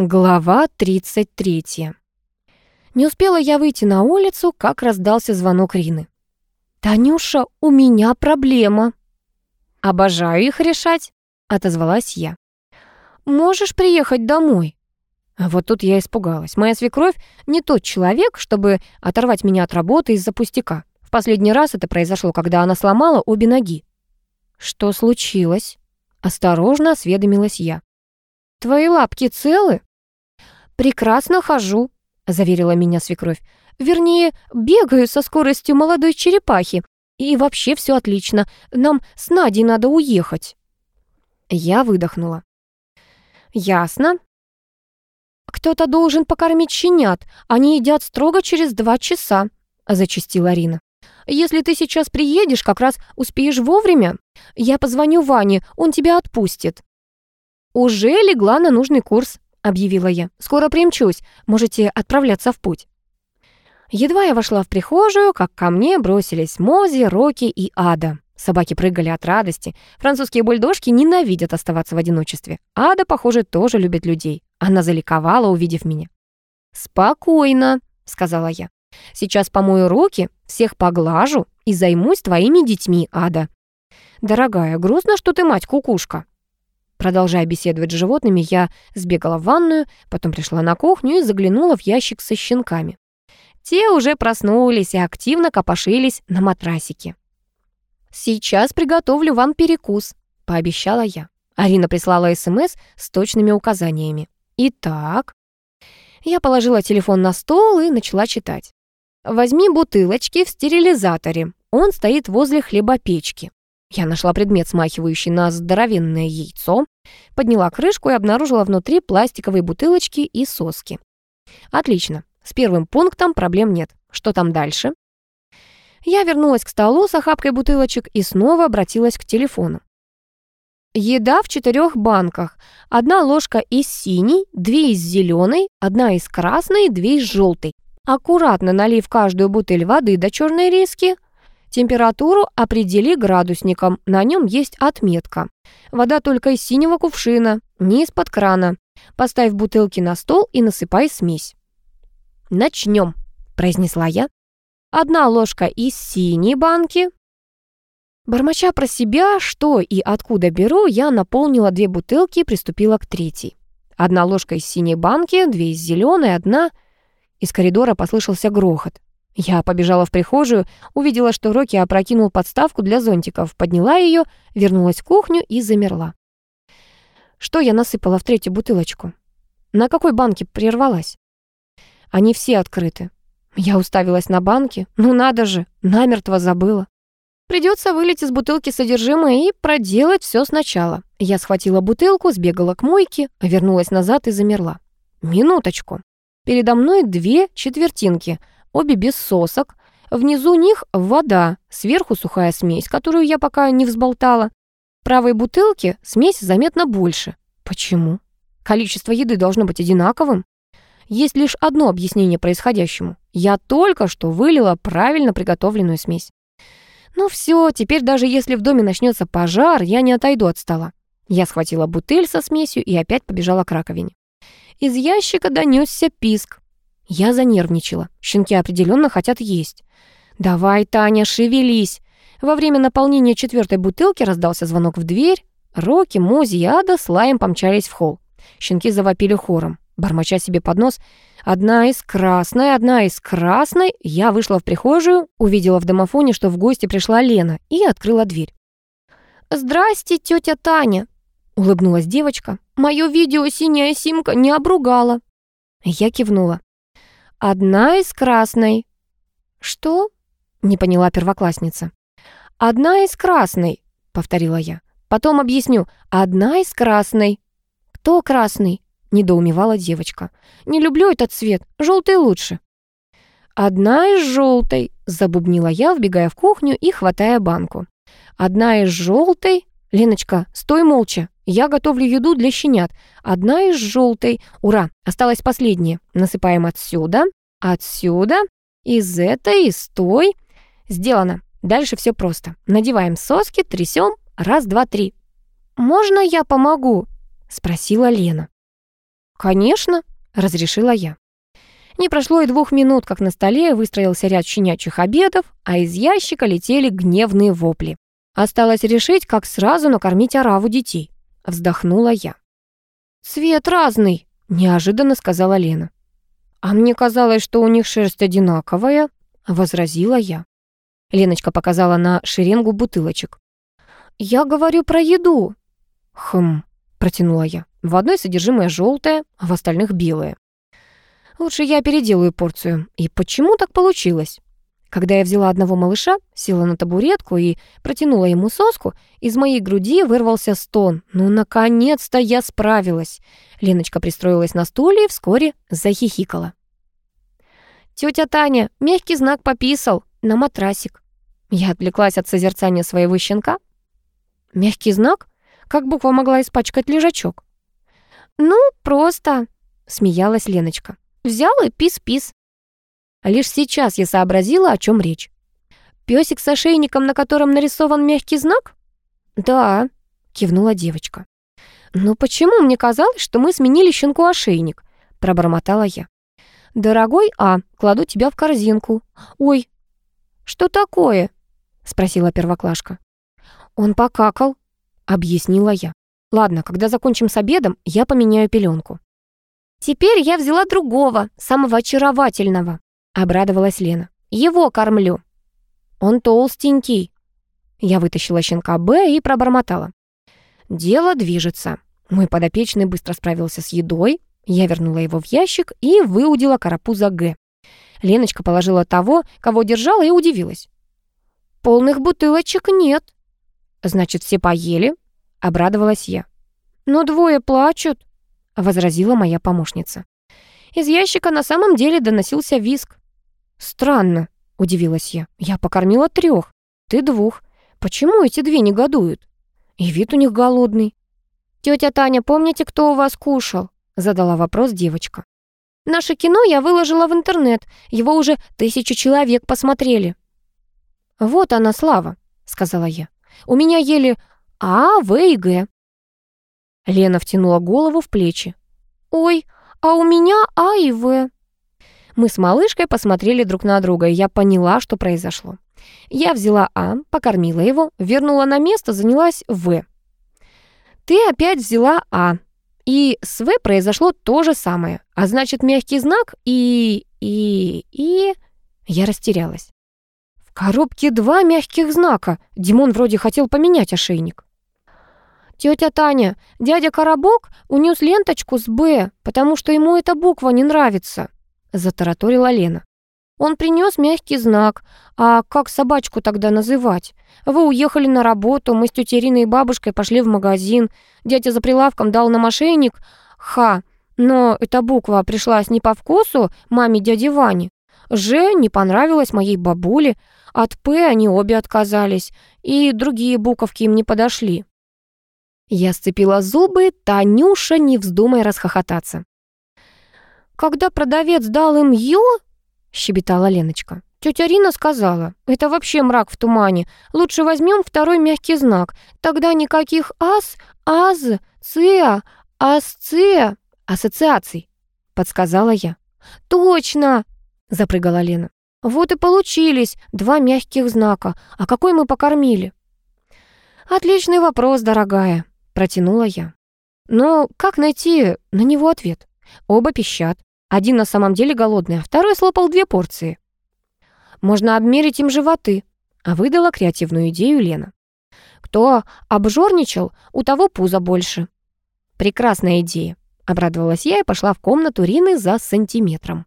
Глава 33. Не успела я выйти на улицу, как раздался звонок Рины. «Танюша, у меня проблема». «Обожаю их решать», — отозвалась я. «Можешь приехать домой?» Вот тут я испугалась. Моя свекровь не тот человек, чтобы оторвать меня от работы из-за пустяка. В последний раз это произошло, когда она сломала обе ноги. «Что случилось?» Осторожно осведомилась я. «Твои лапки целы?» «Прекрасно хожу», — заверила меня свекровь. «Вернее, бегаю со скоростью молодой черепахи. И вообще все отлично. Нам с Надей надо уехать». Я выдохнула. «Ясно. Кто-то должен покормить щенят. Они едят строго через два часа», — зачастила Арина. «Если ты сейчас приедешь, как раз успеешь вовремя. Я позвоню Ване, он тебя отпустит». «Уже легла на нужный курс», — объявила я. «Скоро примчусь. Можете отправляться в путь». Едва я вошла в прихожую, как ко мне бросились Мози, Рокки и Ада. Собаки прыгали от радости. Французские бульдожки ненавидят оставаться в одиночестве. Ада, похоже, тоже любит людей. Она заликовала, увидев меня. «Спокойно», — сказала я. «Сейчас помою руки, всех поглажу и займусь твоими детьми, Ада». «Дорогая, грустно, что ты мать-кукушка», Продолжая беседовать с животными, я сбегала в ванную, потом пришла на кухню и заглянула в ящик со щенками. Те уже проснулись и активно копошились на матрасике. «Сейчас приготовлю вам перекус», — пообещала я. Арина прислала СМС с точными указаниями. «Итак...» Я положила телефон на стол и начала читать. «Возьми бутылочки в стерилизаторе. Он стоит возле хлебопечки. Я нашла предмет, смахивающий на здоровенное яйцо, подняла крышку и обнаружила внутри пластиковые бутылочки и соски. Отлично. С первым пунктом проблем нет. Что там дальше? Я вернулась к столу с охапкой бутылочек и снова обратилась к телефону. Еда в четырех банках. Одна ложка из синей, две из зеленой, одна из красной, две из желтой. Аккуратно налив каждую бутыль воды до черной риски – Температуру определи градусником, на нем есть отметка. Вода только из синего кувшина, не из-под крана. Поставь бутылки на стол и насыпай смесь. «Начнем», — произнесла я. «Одна ложка из синей банки». Бормоча про себя, что и откуда беру, я наполнила две бутылки и приступила к третьей. Одна ложка из синей банки, две из зеленой, одна... Из коридора послышался грохот. Я побежала в прихожую, увидела, что Рокки опрокинул подставку для зонтиков, подняла ее, вернулась в кухню и замерла. Что я насыпала в третью бутылочку? На какой банке прервалась? Они все открыты. Я уставилась на банки. Ну надо же, намертво забыла. Придется вылить из бутылки содержимое и проделать все сначала. Я схватила бутылку, сбегала к мойке, вернулась назад и замерла. Минуточку. Передо мной две четвертинки — обе без сосок. Внизу них вода, сверху сухая смесь, которую я пока не взболтала. Правой бутылке смесь заметно больше. Почему? Количество еды должно быть одинаковым. Есть лишь одно объяснение происходящему. Я только что вылила правильно приготовленную смесь. Ну все, теперь даже если в доме начнется пожар, я не отойду от стола. Я схватила бутыль со смесью и опять побежала к раковине. Из ящика донесся писк. Я занервничала. Щенки определенно хотят есть. «Давай, Таня, шевелись!» Во время наполнения четвертой бутылки раздался звонок в дверь. Рокки, Мози и Ада с Лаем помчались в холл. Щенки завопили хором, бормоча себе под нос. «Одна из красной, одна из красной!» Я вышла в прихожую, увидела в домофоне, что в гости пришла Лена, и открыла дверь. «Здрасте, тетя Таня!» — улыбнулась девочка. «Мое видео синяя симка не обругала». Я кивнула. «Одна из красной». «Что?» — не поняла первоклассница. «Одна из красной», — повторила я. «Потом объясню. Одна из красной». «Кто красный?» — недоумевала девочка. «Не люблю этот цвет. Желтый лучше». «Одна из желтой», — забубнила я, вбегая в кухню и хватая банку. «Одна из желтой...» «Леночка, стой молча. Я готовлю еду для щенят. Одна из желтой. Ура, осталась последняя. Насыпаем отсюда, отсюда, из этой, из той. Сделано. Дальше все просто. Надеваем соски, трясем. Раз, два, три. «Можно я помогу?» — спросила Лена. «Конечно», — разрешила я. Не прошло и двух минут, как на столе выстроился ряд щенячьих обедов, а из ящика летели гневные вопли. Осталось решить, как сразу накормить ораву детей. Вздохнула я. «Цвет разный», — неожиданно сказала Лена. «А мне казалось, что у них шерсть одинаковая», — возразила я. Леночка показала на шеренгу бутылочек. «Я говорю про еду». «Хм», — протянула я. «В одной содержимое желтое, а в остальных белое». Лучше я переделаю порцию. И почему так получилось? Когда я взяла одного малыша, села на табуретку и протянула ему соску, из моей груди вырвался стон. Ну, наконец-то я справилась. Леночка пристроилась на стуле и вскоре захихикала. «Тетя Таня, мягкий знак пописал на матрасик». Я отвлеклась от созерцания своего щенка. «Мягкий знак? Как буква могла испачкать лежачок?» «Ну, просто», — смеялась Леночка. Взял и пис-пис. Лишь сейчас я сообразила, о чем речь. Песик с ошейником, на котором нарисован мягкий знак? Да, кивнула девочка. Но почему мне казалось, что мы сменили щенку ошейник? Пробормотала я. Дорогой А, кладу тебя в корзинку. Ой, что такое? Спросила первоклашка. Он покакал, объяснила я. Ладно, когда закончим с обедом, я поменяю пеленку. «Теперь я взяла другого, самого очаровательного», — обрадовалась Лена. «Его кормлю». «Он толстенький». Я вытащила щенка Б и пробормотала. «Дело движется». Мой подопечный быстро справился с едой, я вернула его в ящик и выудила карапуза Г. Леночка положила того, кого держала, и удивилась. «Полных бутылочек нет». «Значит, все поели?» — обрадовалась я. «Но двое плачут», возразила моя помощница. Из ящика на самом деле доносился виск. «Странно», — удивилась я. «Я покормила трех, ты двух. Почему эти две негодуют? И вид у них голодный». «Тетя Таня, помните, кто у вас кушал?» — задала вопрос девочка. «Наше кино я выложила в интернет. Его уже тысячи человек посмотрели». «Вот она, Слава», — сказала я. «У меня ели А, В и Г. Лена втянула голову в плечи. «Ой, а у меня А и В». Мы с малышкой посмотрели друг на друга, и я поняла, что произошло. Я взяла А, покормила его, вернула на место, занялась В. «Ты опять взяла А», и с В произошло то же самое, а значит мягкий знак и... и... и... Я растерялась. В коробке два мягких знака. Димон вроде хотел поменять ошейник. «Тетя Таня, дядя Коробок унес ленточку с «Б», потому что ему эта буква не нравится», — затараторила Лена. «Он принес мягкий знак. А как собачку тогда называть? Вы уехали на работу, мы с тетей Ириной и бабушкой пошли в магазин. Дядя за прилавком дал нам мошенник «Х», но эта буква пришлась не по вкусу маме дяди Вани. «Ж» не понравилась моей бабуле, от «П» они обе отказались, и другие буковки им не подошли. Я сцепила зубы, Танюша, не вздумай расхохотаться. «Когда продавец дал им ё», — щебетала Леночка, Тетя Рина сказала, это вообще мрак в тумане. Лучше возьмем второй мягкий знак. Тогда никаких ас, аз, циа, асция, ассоциаций, подсказала я. Точно, запрыгала Лена. Вот и получились два мягких знака. А какой мы покормили? Отличный вопрос, дорогая, Протянула я. Но как найти на него ответ? Оба пищат. Один на самом деле голодный, а второй слопал две порции. Можно обмерить им животы. А выдала креативную идею Лена. Кто обжорничал, у того пузо больше. Прекрасная идея. Обрадовалась я и пошла в комнату Рины за сантиметром.